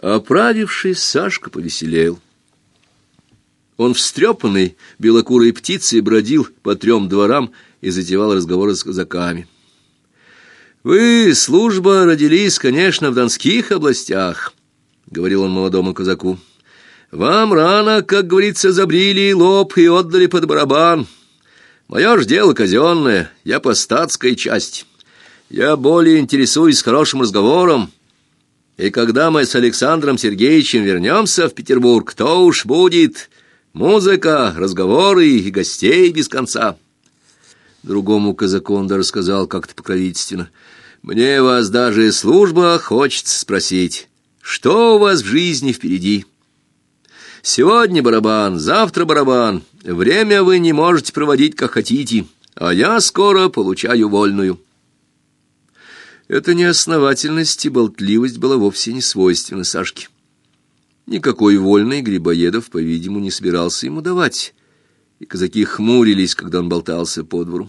Оправившись, Сашка повеселел. Он встрепанный белокурой птицей бродил по трем дворам и затевал разговоры с казаками. «Вы, служба, родились, конечно, в донских областях», — говорил он молодому казаку. «Вам рано, как говорится, забрили лоб и отдали под барабан. Мое ж дело казенное, я по статской части. Я более интересуюсь хорошим разговором, и когда мы с Александром Сергеевичем вернемся в Петербург, то уж будет музыка, разговоры и гостей без конца. Другому казаку он даже сказал как-то покровительственно. Мне вас даже служба хочется спросить, что у вас в жизни впереди? Сегодня барабан, завтра барабан. Время вы не можете проводить, как хотите, а я скоро получаю вольную. Эта неосновательность и болтливость была вовсе не свойственна Сашке. Никакой вольный Грибоедов, по-видимому, не собирался ему давать, и казаки хмурились, когда он болтался по двору.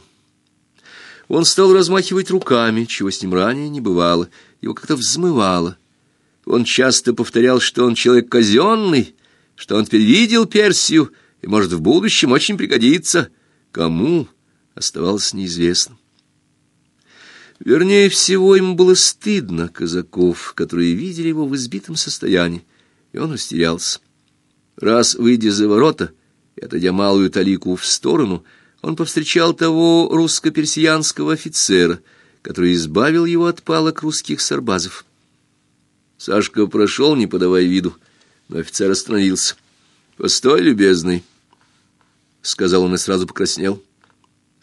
Он стал размахивать руками, чего с ним ранее не бывало, его как-то взмывало. Он часто повторял, что он человек казенный, что он теперь видел Персию и, может, в будущем очень пригодится. Кому, оставалось неизвестным. Вернее всего, ему было стыдно казаков, которые видели его в избитом состоянии, и он растерялся. Раз, выйдя за ворота и отойдя малую талику в сторону, он повстречал того русско-персиянского офицера, который избавил его от палок русских сарбазов. Сашка прошел, не подавая виду, но офицер остановился. «Постой, любезный», — сказал он и сразу покраснел.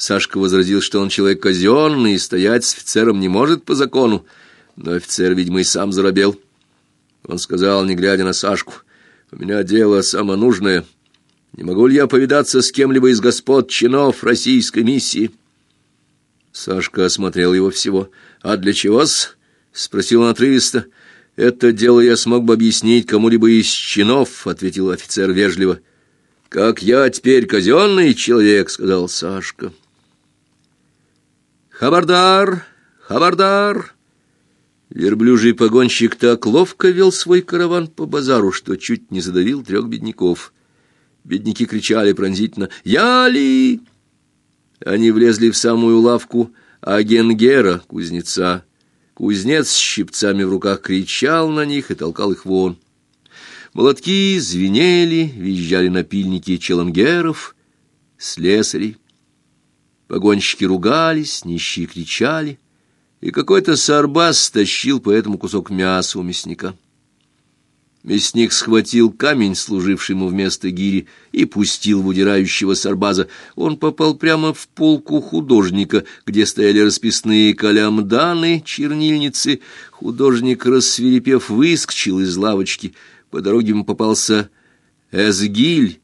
Сашка возразил, что он человек казенный и стоять с офицером не может по закону, но офицер, видимо, и сам заробел. Он сказал, не глядя на Сашку, «У меня дело самое нужное. Не могу ли я повидаться с кем-либо из господ чинов российской миссии?» Сашка осмотрел его всего. «А для чего-с?» — спросил он отрывисто. «Это дело я смог бы объяснить кому-либо из чинов», — ответил офицер вежливо. «Как я теперь казенный человек», — сказал Сашка. «Хабардар! Хабардар!» Верблюжий погонщик так ловко вел свой караван по базару, что чуть не задавил трех бедняков. Бедняки кричали пронзительно «Яли!» Они влезли в самую лавку Агенгера, кузнеца. Кузнец с щипцами в руках кричал на них и толкал их вон. Молотки звенели, визжали напильники челангеров, слесарей. Погонщики ругались, нищие кричали, и какой-то сарбас стащил по этому кусок мяса у мясника. Мясник схватил камень, служивший ему вместо гири, и пустил в удирающего сарбаза. Он попал прямо в полку художника, где стояли расписные калямданы, чернильницы. Художник, рассверепев, выскочил из лавочки. По дороге ему попался эсгиль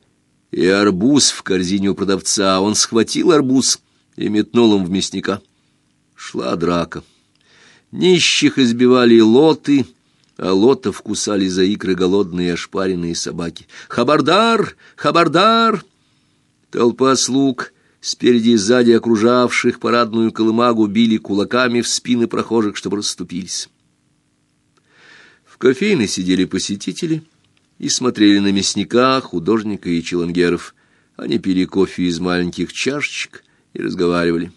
и арбуз в корзине у продавца. Он схватил арбуз и метнул им в мясника. Шла драка. Нищих избивали лоты, а лотов кусали за икры голодные ошпаренные собаки. «Хабардар! Хабардар!» Толпа слуг, спереди и сзади окружавших парадную колымагу, били кулаками в спины прохожих, чтобы расступились. В кофейне сидели посетители и смотрели на мясника, художника и челангеров. Они пили кофе из маленьких чашечек, и разговаривали.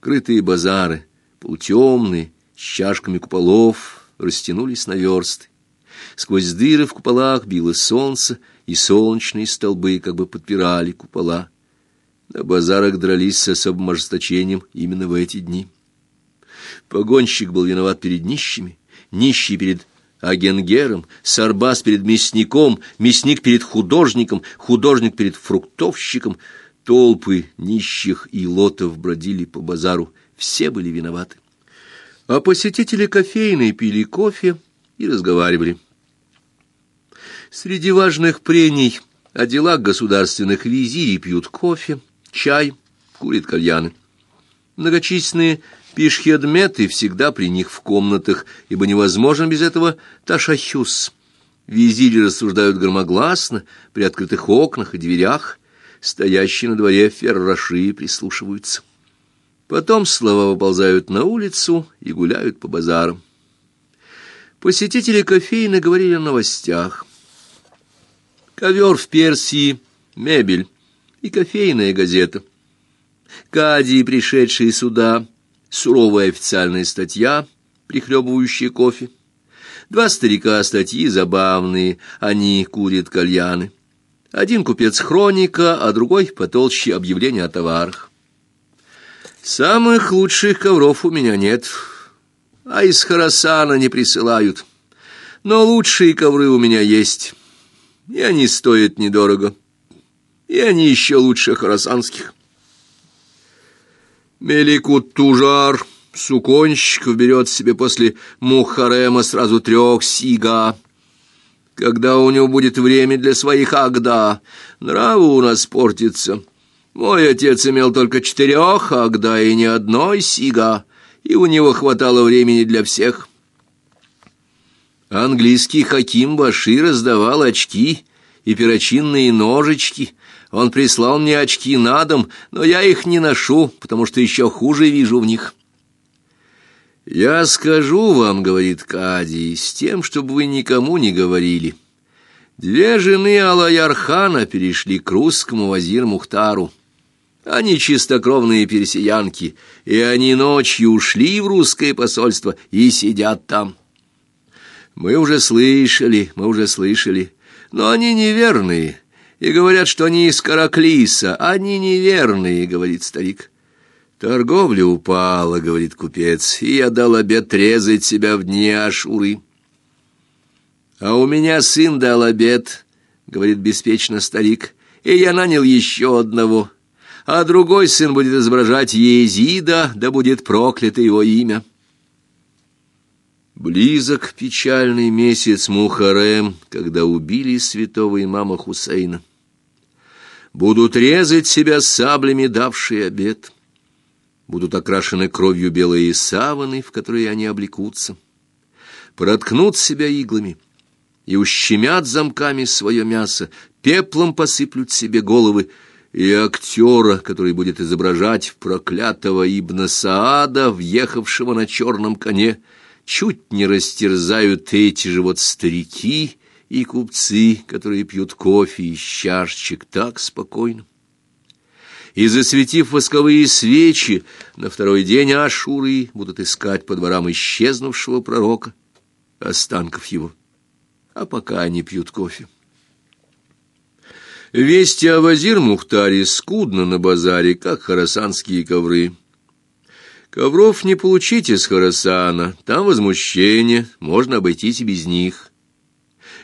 Крытые базары, полутемные, с чашками куполов, растянулись на версты. Сквозь дыры в куполах било солнце, и солнечные столбы как бы подпирали купола. На базарах дрались с особым ожесточением именно в эти дни. Погонщик был виноват перед нищими, нищий перед агенгером, сарбас перед мясником, мясник перед художником, художник перед фруктовщиком — Толпы нищих и лотов бродили по базару, все были виноваты. А посетители кофейной пили кофе и разговаривали. Среди важных прений о делах государственных визирей пьют кофе, чай, курят кальяны. Многочисленные пишхедметы всегда при них в комнатах, ибо невозможно без этого ташахюс. Визири рассуждают громогласно при открытых окнах и дверях, Стоящие на дворе ферраши прислушиваются. Потом слова выползают на улицу и гуляют по базарам. Посетители кофейны говорили о новостях. Ковер в Персии, мебель и кофейная газета. Кадии, пришедшие сюда, суровая официальная статья, прихлебывающая кофе. Два старика статьи забавные, они курят кальяны. Один купец хроника, а другой потолще объявления о товарах. Самых лучших ковров у меня нет, а из Харасана не присылают. Но лучшие ковры у меня есть, и они стоят недорого, и они еще лучше харасанских. Меликут Тужар, суконщиков, берет себе после Мухарема сразу трех сига. Когда у него будет время для своих агда, нравы у нас портится. Мой отец имел только четырех агда и ни одной сига, и у него хватало времени для всех. Английский Хаким Башир раздавал очки и перочинные ножички — он прислал мне очки на дом, но я их не ношу, потому что еще хуже вижу в них. «Я скажу вам, — говорит Кади, — с тем, чтобы вы никому не говорили. Две жены Алаярхана перешли к русскому вазир Мухтару. Они чистокровные персиянки, и они ночью ушли в русское посольство и сидят там. Мы уже слышали, мы уже слышали, но они неверные» и говорят, что они из Караклиса. Они неверные, — говорит старик. Торговля упала, — говорит купец, — и я дал обед резать себя в дни Ашуры. А у меня сын дал обед, — говорит беспечно старик, — и я нанял еще одного. А другой сын будет изображать Езида, да будет проклято его имя. Близок печальный месяц Мухарем, когда убили святого имама Хусейна будут резать себя саблями, давшие обед. Будут окрашены кровью белые саваны, в которые они облекутся. Проткнут себя иглами и ущемят замками свое мясо, пеплом посыплют себе головы, и актера, который будет изображать проклятого Ибна Саада, въехавшего на черном коне, чуть не растерзают эти же вот старики, и купцы, которые пьют кофе из чашечек так спокойно. И, засветив восковые свечи, на второй день Ашуры будут искать по дворам исчезнувшего пророка, останков его, а пока они пьют кофе. Вести о Вазир Мухтаре скудно на базаре, как харасанские ковры. Ковров не получите с Харасана, там возмущение, можно обойтись без них.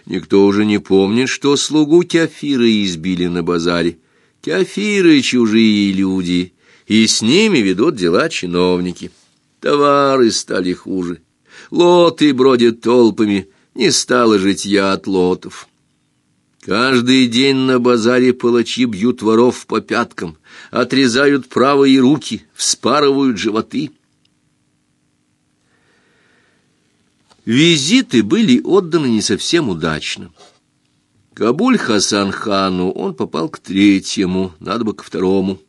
Никто уже не помнит, что слугу Кефира избили на базаре. Кефиры — чужие люди, и с ними ведут дела чиновники. Товары стали хуже. Лоты бродят толпами, не стало житья от лотов. Каждый день на базаре палачи бьют воров по пяткам, отрезают правые руки, вспарывают животы. Визиты были отданы не совсем удачно. Кабуль Хасан хану он попал к третьему, надо бы ко второму.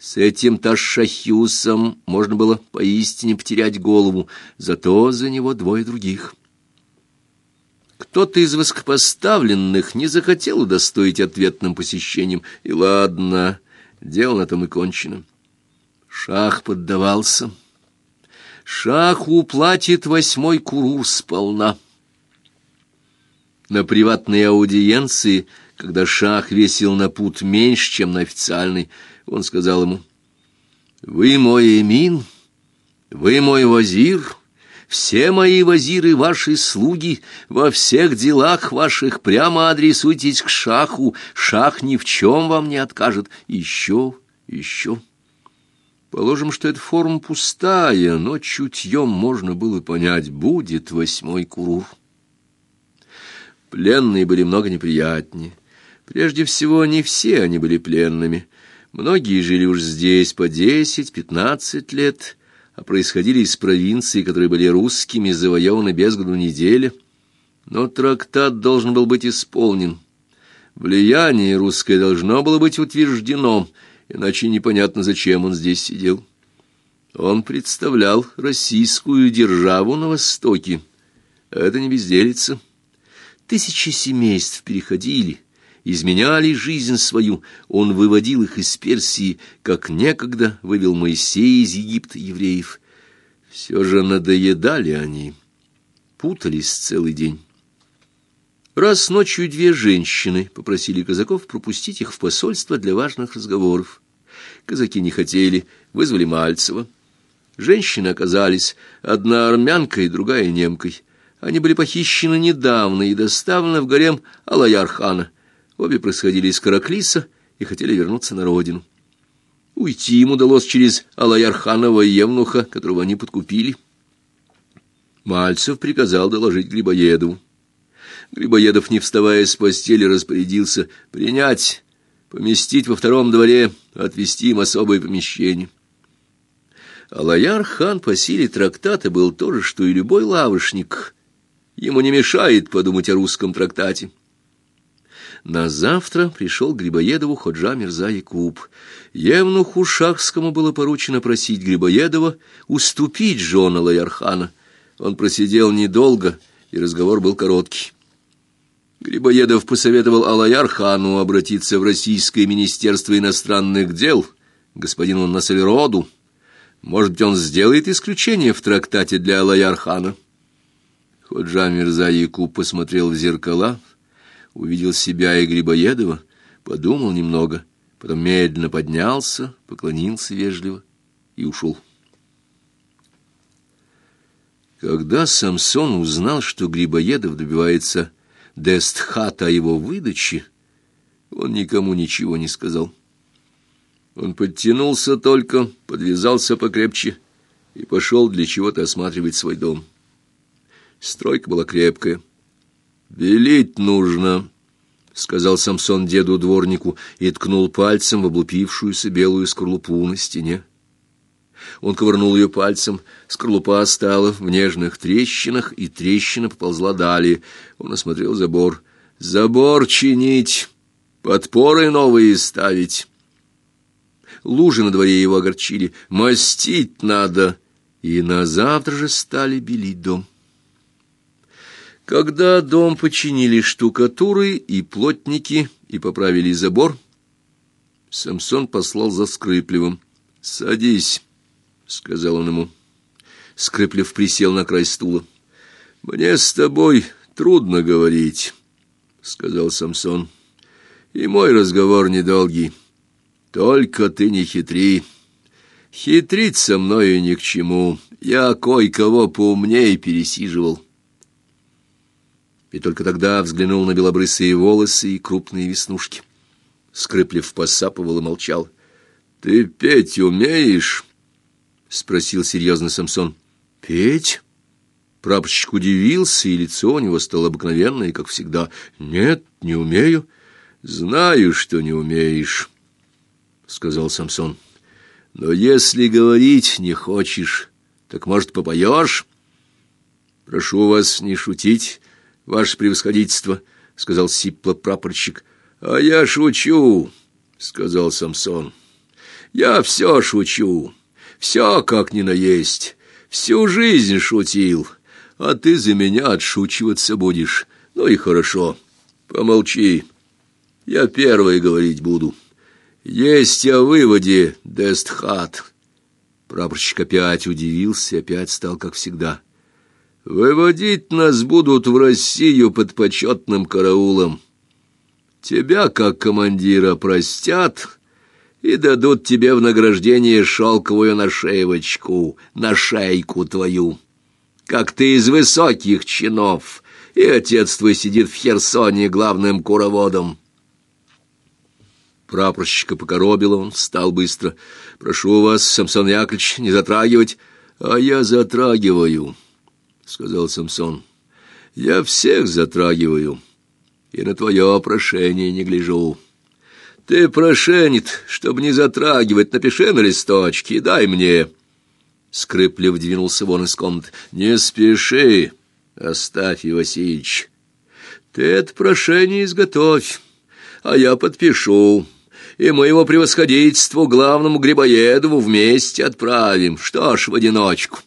С этим Ташахюсом можно было поистине потерять голову, зато за него двое других. Кто-то из высокопоставленных не захотел удостоить ответным посещением, и ладно, дело на том и кончено. Шах поддавался. Шаху платит восьмой курур сполна. На приватной аудиенции, когда Шах весил на пут меньше, чем на официальный, он сказал ему, «Вы мой эмин, вы мой вазир, все мои вазиры ваши слуги, во всех делах ваших прямо адресуйтесь к Шаху, Шах ни в чем вам не откажет, еще, еще». Положим, что эта форма пустая, но чутьем можно было понять, будет восьмой курур. Пленные были много неприятнее. Прежде всего, не все они были пленными. Многие жили уж здесь по десять-пятнадцать лет, а происходили из провинций, которые были русскими, завоеваны без году недели. Но трактат должен был быть исполнен. Влияние русское должно было быть утверждено — иначе непонятно, зачем он здесь сидел. Он представлял российскую державу на Востоке, это не безделица. Тысячи семейств переходили, изменяли жизнь свою. Он выводил их из Персии, как некогда вывел Моисей из Египта евреев. Все же надоедали они, путались целый день. Раз ночью две женщины попросили казаков пропустить их в посольство для важных разговоров. Казаки не хотели, вызвали Мальцева. Женщины оказались одна армянкой, другая немкой. Они были похищены недавно и доставлены в гарем Алаяр-хана. Обе происходили из Караклиса и хотели вернуться на родину. Уйти им удалось через Алаяр-ханова евнуха, которого они подкупили. Мальцев приказал доложить Грибоедову. Грибоедов, не вставая с постели, распорядился принять, поместить во втором дворе, отвести им особое помещение. Алаяр-хан по силе трактата был то же, что и любой лавочник. Ему не мешает подумать о русском трактате. На завтра пришел Грибоедову Ходжа Мирза Якуб. Евнуху Шахскому было поручено просить Грибоедова уступить жена Лаярхана. Он просидел недолго, и разговор был короткий. Грибоедов посоветовал Алаяр-хану обратиться в Российское министерство иностранных дел, господину Насельроду. Может быть, он сделает исключение в трактате для Алаяр-хана. Ходжа Мирза Якуб посмотрел в зеркала, увидел себя и Грибоедова, подумал немного, потом медленно поднялся, поклонился вежливо и ушел. Когда Самсон узнал, что Грибоедов добивается Дестхата его выдаче, он никому ничего не сказал. Он подтянулся только, подвязался покрепче и пошел для чего-то осматривать свой дом. Стройка была крепкая. «Белить нужно», — сказал Самсон деду-дворнику и ткнул пальцем в облупившуюся белую скорлупу на стене. Он ковырнул ее пальцем, скорлупа стала в нежных трещинах, и трещина поползла далее. Он осмотрел забор. «Забор чинить, подпоры новые ставить». Лужи на дворе его огорчили. «Мастить надо!» И на завтра же стали белить дом. Когда дом починили штукатуры и плотники и поправили забор, Самсон послал за Скрыплевым. «Садись» сказал он ему. Скрыплев присел на край стула. Мне с тобой трудно говорить, сказал Самсон. И мой разговор недолгий. Только ты не хитри. Хитрить со мною ни к чему. Я кое-кого поумнее пересиживал. И только тогда взглянул на белобрысые волосы и крупные веснушки. Скрыплев посапывал и молчал. Ты петь умеешь? спросил серьезно Самсон. Петь? Прапорщик удивился, и лицо у него стало обыкновенное, как всегда. Нет, не умею. Знаю, что не умеешь, сказал Самсон. Но если говорить не хочешь, так, может, попоешь? Прошу вас не шутить, ваше превосходительство, сказал сипло прапорщик. А я шучу, сказал Самсон. Я все шучу. Все как ни наесть. Всю жизнь шутил, а ты за меня отшучиваться будешь. Ну и хорошо. Помолчи. Я первый говорить буду. Есть о выводе, Дестхат. Прапорщик опять удивился, опять стал как всегда. Выводить нас будут в Россию под почетным караулом. Тебя, как командира, простят, и дадут тебе в награждение шелковую нашивочку на шейку твою. Как ты из высоких чинов, и отец твой сидит в Херсоне главным куроводом. Прапорщика покоробило, он встал быстро. «Прошу вас, Самсон Яковлевич, не затрагивать». «А я затрагиваю», — сказал Самсон. «Я всех затрагиваю, и на твое прошение не гляжу». Ты прошенит, чтобы не затрагивать, напиши на листочке и дай мне. Скрыплев двинулся вон из комнаты. Не спеши, оставь, Васильевич. Ты это прошение изготовь, а я подпишу. И мы его превосходительству главному Грибоедову вместе отправим. Что ж, в одиночку.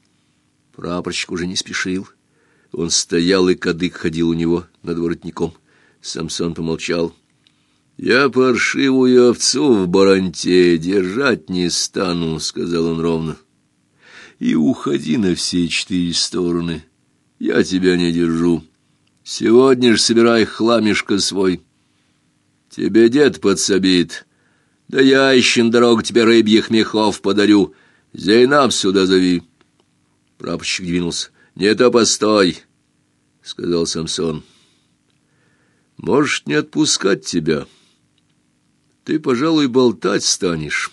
Прапорщик уже не спешил. Он стоял, и кадык ходил у него над воротником. Самсон помолчал. «Я паршивую овцу в баранте держать не стану», — сказал он ровно. «И уходи на все четыре стороны. Я тебя не держу. Сегодня ж собирай хламишко свой. Тебе дед подсобит. Да я еще на дорогу тебе рыбьих мехов подарю. Зейнаб сюда зови». Прапорщик двинулся. «Не то постой», — сказал Самсон. «Может, не отпускать тебя?» ты, пожалуй, болтать станешь.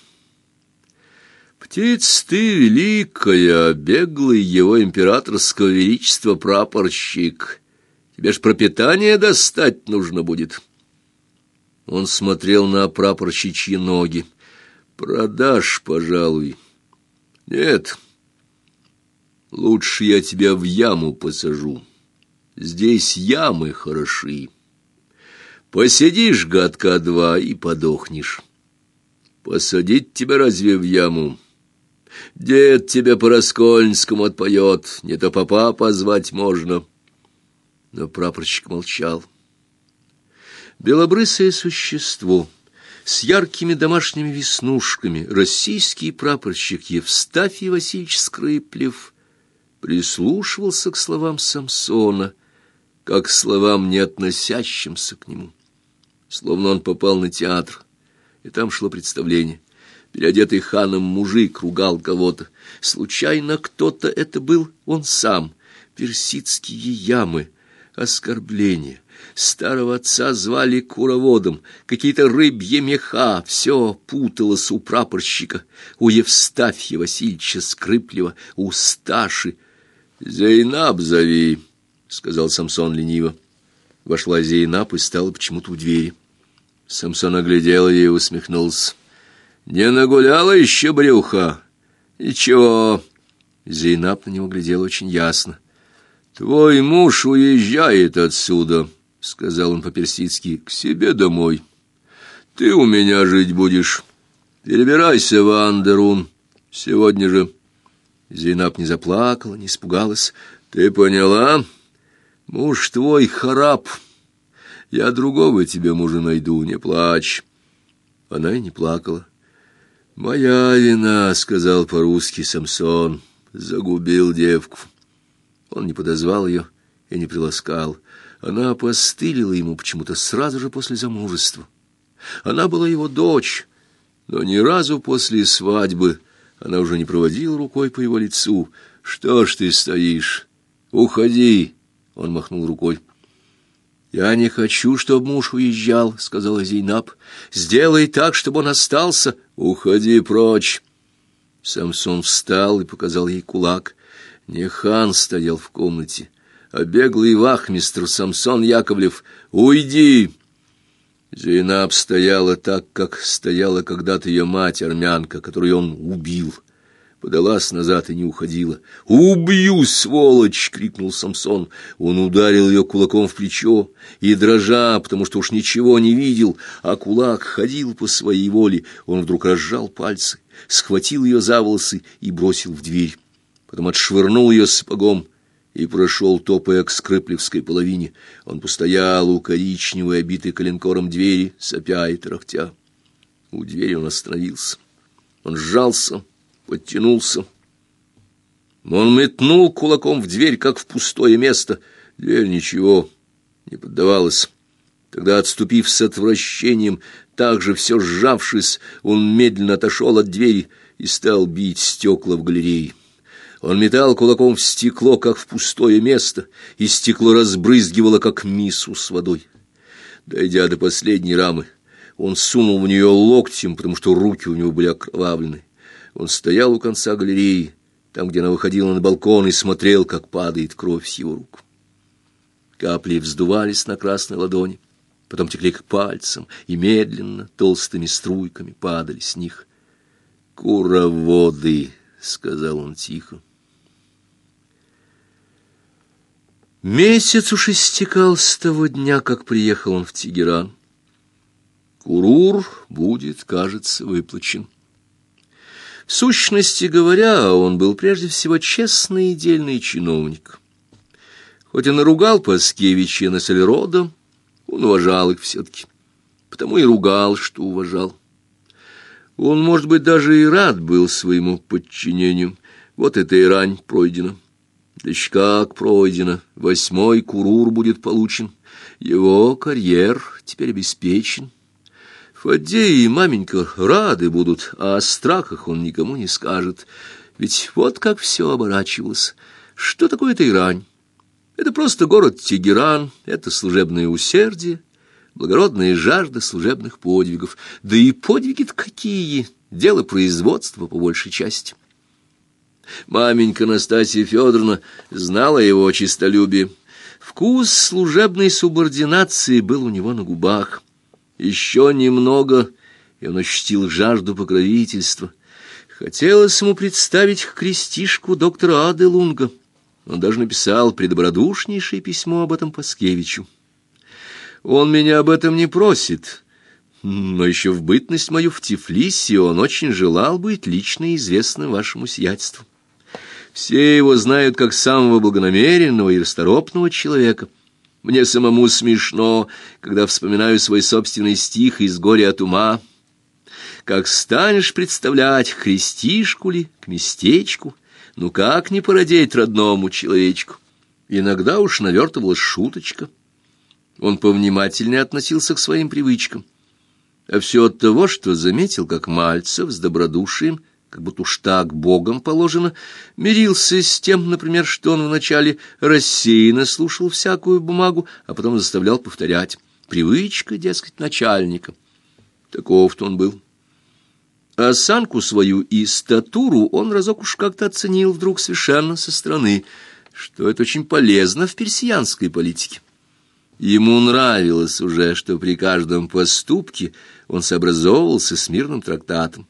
Птиц ты великая, беглый его императорского величества прапорщик. Тебе ж пропитание достать нужно будет. Он смотрел на прапорщичьи ноги. Продашь, пожалуй. Нет, лучше я тебя в яму посажу. Здесь ямы хороши. Посидишь гадка два и подохнешь. Посадить тебя разве в яму? Дед тебя по Раскольнскому отпоет, не то папа позвать можно. Но прапорщик молчал. Белобрысое существо с яркими домашними веснушками, российский прапорщик Евстафий Васильевич Скрыплев, прислушивался к словам Самсона, как к словам, не относящимся к нему словно он попал на театр, и там шло представление. Переодетый ханом мужик ругал кого-то. Случайно кто-то это был он сам. Персидские ямы, оскорбления. Старого отца звали куроводом, какие-то рыбьи меха, все путалось у прапорщика, у Евстафья Васильевича Скрыплева, у Сташи. «Зейнаб зови», — сказал Самсон лениво. Вошла Зейнаб и стала почему-то у двери. Самсон оглядел ее и усмехнулся. «Не нагуляла еще брюха? Ничего». Зейнаб на него глядел очень ясно. «Твой муж уезжает отсюда», — сказал он по-персидски, — «к себе домой. Ты у меня жить будешь. Перебирайся в Андерун. Сегодня же». Зейнаб не заплакала, не испугалась. «Ты поняла? Муж твой хараб». Я другого тебе мужа найду, не плачь. Она и не плакала. Моя вина, сказал по-русски Самсон, загубил девку. Он не подозвал ее и не приласкал. Она опостылила ему почему-то сразу же после замужества. Она была его дочь, но ни разу после свадьбы она уже не проводила рукой по его лицу. Что ж ты стоишь? Уходи, он махнул рукой. «Я не хочу, чтобы муж уезжал», — сказала Зейнаб. «Сделай так, чтобы он остался. Уходи прочь». Самсон встал и показал ей кулак. Не хан стоял в комнате, а беглый вахмистр Самсон Яковлев. «Уйди!» Зейнаб стояла так, как стояла когда-то ее мать, армянка, которую он убил подалась назад и не уходила. «Убью, сволочь!» — крикнул Самсон. Он ударил ее кулаком в плечо и, дрожа, потому что уж ничего не видел, а кулак ходил по своей воле, он вдруг разжал пальцы, схватил ее за волосы и бросил в дверь. Потом отшвырнул ее сапогом и прошел, топая к скрыплевской половине. Он постоял у коричневой, обитой коленкором двери, сопя и тарахтя. У двери он остановился. Он сжался подтянулся. Он метнул кулаком в дверь, как в пустое место. Дверь ничего не поддавалась. Тогда, отступив с отвращением, также все сжавшись, он медленно отошел от двери и стал бить стекла в галерее. Он метал кулаком в стекло, как в пустое место, и стекло разбрызгивало, как мису с водой. Дойдя до последней рамы, он сунул в нее локтем, потому что руки у него были окровавлены. Он стоял у конца галереи, там, где она выходила на балкон, и смотрел, как падает кровь с его рук. Капли вздувались на красной ладони, потом текли к пальцам и медленно, толстыми струйками падали с них. «Куроводы!» — сказал он тихо. Месяц уж истекал с того дня, как приехал он в Тегеран. Курур будет, кажется, выплачен. В сущности говоря, он был прежде всего честный и дельный чиновник. Хоть и наругал Паскевича и Нассельрода, он уважал их все-таки. Потому и ругал, что уважал. Он, может быть, даже и рад был своему подчинению. Вот это и рань пройдена. Еще как пройдено. Восьмой курур будет получен. Его карьер теперь обеспечен. Фаддей и маменька рады будут, а о страхах он никому не скажет. Ведь вот как все оборачивалось. Что такое Ирань? Это просто город Тегеран, это служебное усердие, благородная жажда служебных подвигов. Да и подвиги-то какие! Дело производства по большей части. Маменька Настасья Федоровна знала его честолюбие. Вкус служебной субординации был у него на губах. Еще немного, и он ощутил жажду покровительства. Хотелось ему представить крестишку доктора Аделунга. Он даже написал предобродушнейшее письмо об этом Паскевичу. Он меня об этом не просит, но еще в бытность мою в Тифлисе он очень желал быть лично известным вашему сиятельству. Все его знают как самого благонамеренного и расторопного человека. Мне самому смешно, когда вспоминаю свой собственный стих из горя от ума. Как станешь представлять христишку ли к местечку, ну как не породеть родному человечку? Иногда уж навертывалась шуточка — он повнимательнее относился к своим привычкам. А все от того, что заметил, как Мальцев с добродушием, как будто уж так Богом положено, мирился с тем, например, что он вначале рассеянно слушал всякую бумагу, а потом заставлял повторять. Привычка, дескать, начальника. Таков-то он был. Осанку свою и статуру он разок уж как-то оценил вдруг совершенно со стороны, что это очень полезно в персиянской политике. Ему нравилось уже, что при каждом поступке он сообразовывался с мирным трактатом.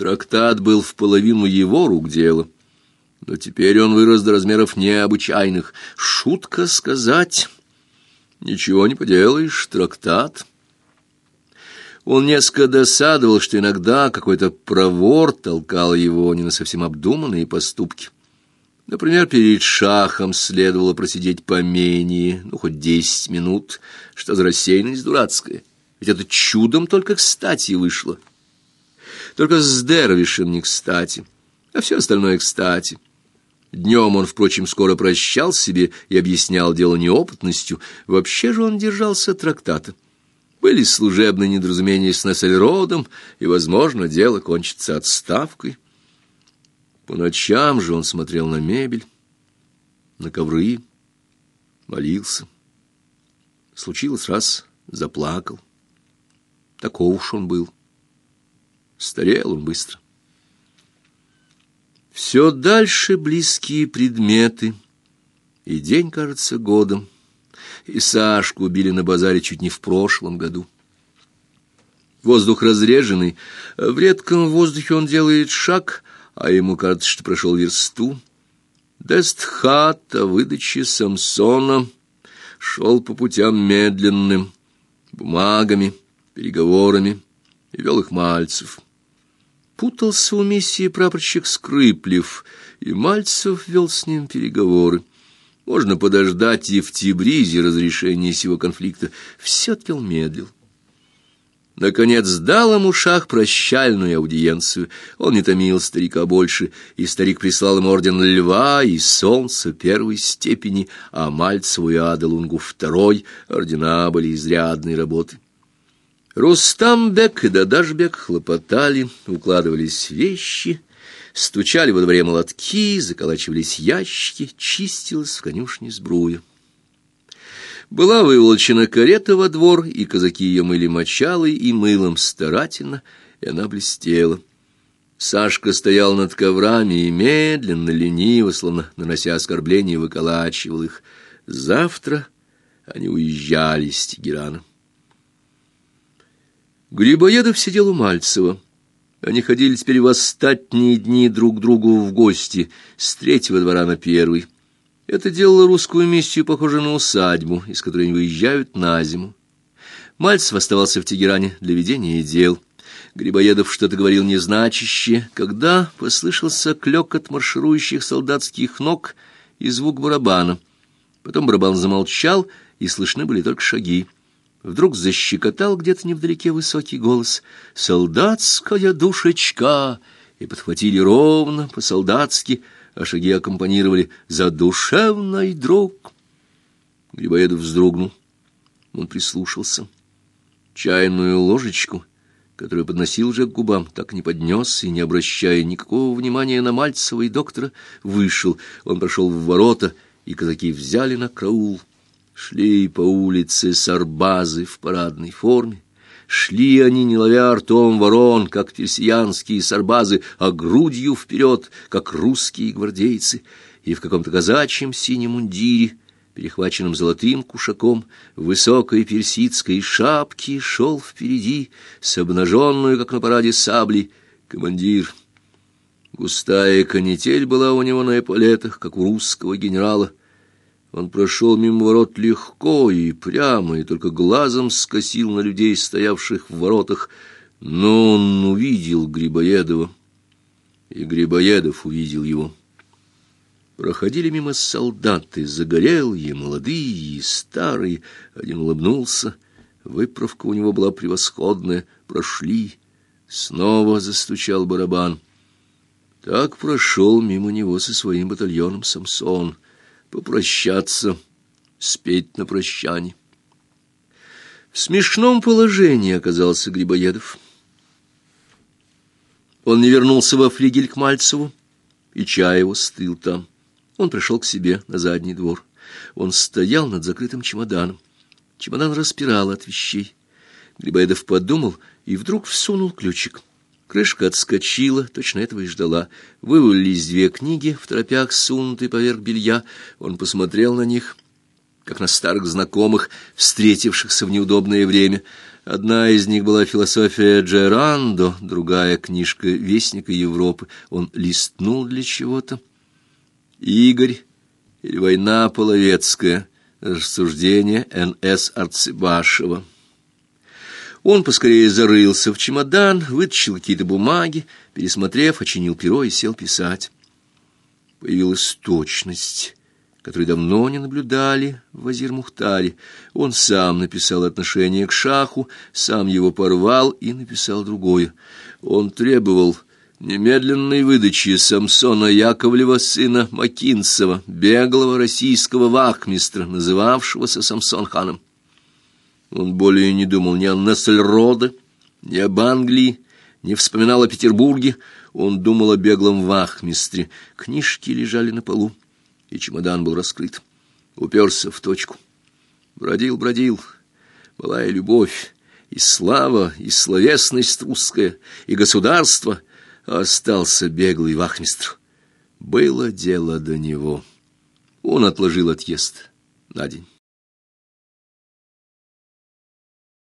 Трактат был в половину его рук дела, но теперь он вырос до размеров необычайных. Шутка сказать, ничего не поделаешь, трактат. Он несколько досадовал, что иногда какой-то провор толкал его не на совсем обдуманные поступки. Например, перед шахом следовало просидеть поменее, ну, хоть десять минут. Что за рассеянность дурацкая? Ведь это чудом только кстати вышло. Только с Дервишем не кстати, а все остальное кстати. Днем он, впрочем, скоро прощал себе и объяснял дело неопытностью. Вообще же он держался трактата. Были служебные недоразумения с Нессельродом, и, возможно, дело кончится отставкой. По ночам же он смотрел на мебель, на ковры, молился. Случилось раз, заплакал. Таков уж он был. Старел он быстро. Все дальше близкие предметы, и день кажется годом, и Сашку убили на базаре чуть не в прошлом году. Воздух разреженный, в редком воздухе он делает шаг, а ему кажется, что прошел версту. Дестхат о выдаче Самсона шел по путям медленным, бумагами, переговорами и вел их Мальцев. Путался у миссии прапорщик Скрыплев, и Мальцев вел с ним переговоры. Можно подождать и в Тибризе разрешения сего конфликта. Все-таки он медлил. Наконец дал ему шах прощальную аудиенцию. Он не томил старика больше, и старик прислал ему орден льва и солнца первой степени, а Мальцеву и Аделунгу второй. Ордена были изрядной работы. Рустамбек и Дадашбек хлопотали, укладывались вещи, стучали во дворе молотки, заколачивались ящики, чистилась в конюшне сбруя. Была выволочена карета во двор, и казаки ее мыли мочалой и мылом старательно, и она блестела. Сашка стоял над коврами и медленно, лениво, словно нанося оскорбления, выколачивал их. Завтра они уезжали из Тегерана. Грибоедов сидел у Мальцева. Они ходили теперь в остатние дни друг другу в гости, с третьего двора на первый. Это делало русскую миссию похожей на усадьбу, из которой они выезжают на зиму. Мальцев оставался в Тегеране для ведения дел. Грибоедов что-то говорил незначащее, когда послышался клёкот марширующих солдатских ног, и звук барабана. Потом барабан замолчал, и слышны были только шаги. Вдруг защекотал где-то невдалеке высокий голос «Солдатская душечка!» и подхватили ровно, по-солдатски, а шаги аккомпанировали «Задушевный друг». Грибоедов вздрогнул. Он прислушался. Чайную ложечку, которую подносил уже к губам, так не поднес и, не обращая никакого внимания на Мальцева и доктора, вышел. Он прошел в ворота, и казаки взяли на караул. Шли по улице сарбазы в парадной форме. Шли они, не ловя ртом ворон, как персиянские сарбазы, а грудью вперед, как русские гвардейцы, и в каком-то казачьем синем мундире — перехваченным золотым кушаком, в высокой персидской шапке шел впереди, с обнаженную, как на параде, саблей, командир. Густая канитель была у него на эполетах, как у русского генерала. Он прошел мимо ворот легко и прямо, и только глазом скосил на людей, стоявших в воротах, но он увидел Грибоедова, и Грибоедов увидел его. Проходили мимо солдаты, загорелые, молодые и старые. Один улыбнулся. Выправка у него была превосходная. Прошли. Снова застучал барабан. Так прошел мимо него со своим батальоном Самсон. Попрощаться, спеть на прощание. В смешном положении оказался Грибоедов. Он не вернулся во флигель к Мальцеву, и чай его стыл там. Он пришел к себе на задний двор. Он стоял над закрытым чемоданом. Чемодан распирал от вещей. Грибоедов подумал и вдруг всунул ключик. Крышка отскочила, точно этого и ждала. Вывалились две книги, в тропях сунутые поверх белья. Он посмотрел на них, как на старых знакомых, встретившихся в неудобное время. Одна из них была «Философия Джерандо», другая — книжка «Вестника Европы». Он листнул для чего-то Игорь или война половецкая. Рассуждение Н.С. Арцебашева. Он поскорее зарылся в чемодан, вытащил какие-то бумаги, пересмотрев, очинил перо и сел писать. Появилась точность, которой давно не наблюдали в Азир-Мухтаре. Он сам написал отношение к шаху, сам его порвал и написал другое. Он требовал немедленной выдачи Самсона Яковлева, сына Макинцева, беглого российского вахмистра, называвшегося Самсон ханом. Он более не думал ни о Нессельроде, ни об Англии, не вспоминал о Петербурге, он думал о беглом вахмистре. Книжки лежали на полу, и чемодан был раскрыт. Уперся в точку. Бродил, бродил, была и любовь, и слава, и словесность русская, и государство — остался беглый вахмистр. Было дело до него. Он отложил отъезд на день.